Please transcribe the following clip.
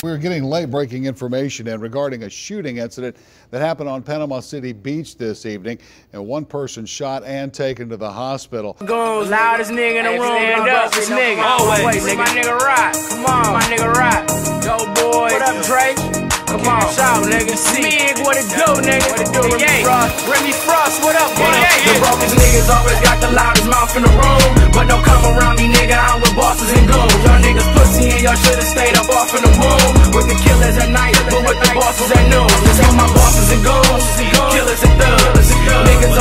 We're getting late breaking information in regarding a shooting incident that happened on Panama City Beach this evening, and one person shot and taken to the hospital. Goons, loudest nigga in the room, stand up, this nigga. Always, nigga. My nigga rock, come on, my nigga rock. Go boy, what up, Drake? Come on, shout, nigga. Mig, what it do, nigga? What it do, Remy Frost? Remy Frost, what up, boy? The brokest niggas always got the loudest mouth in the room, roll. With the killers at night, but with the bosses at noon.